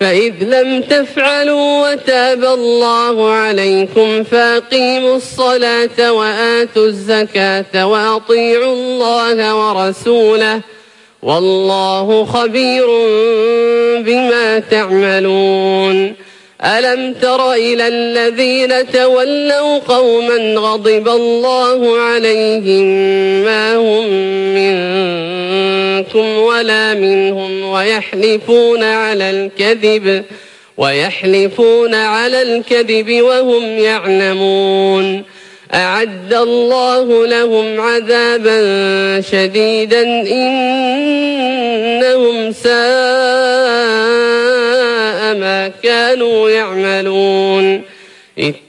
فإذ لم تفعلوا وتاب الله عليكم فأقيموا الصلاة وآتوا الزكاة وأطيعوا الله ورسوله والله خبير بما تعملون. ألم تر إلى الذين تولوا قوما غضب الله عليهم ما هم منكم ولا منهم ويحلفون على الكذب ويحلفون على الكذب وهم يعلمون. أعد الله لهم عذابا شديدا إنهم ساء